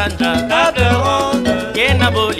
Sandra. Table ronde.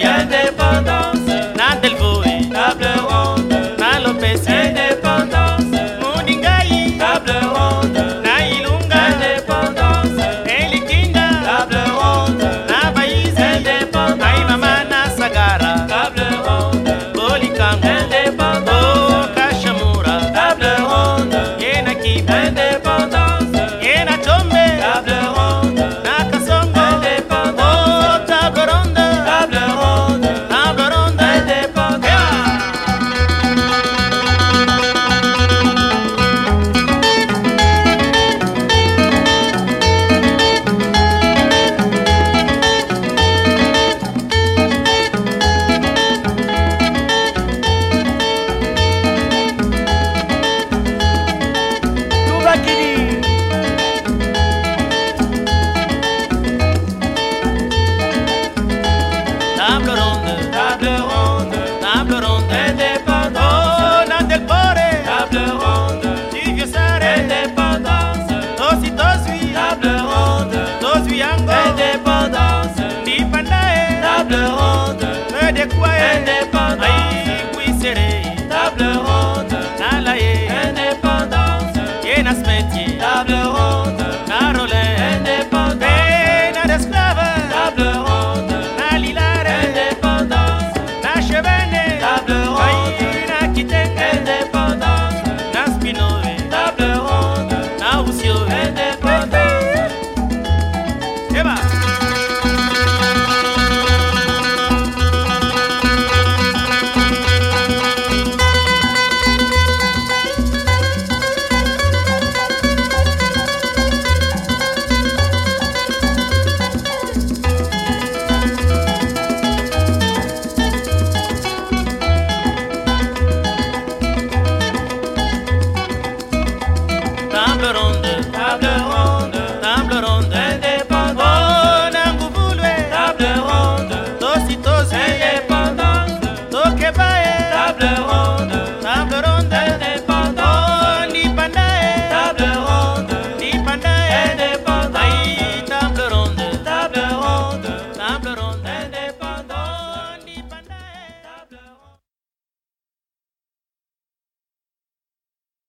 love know. table ronde.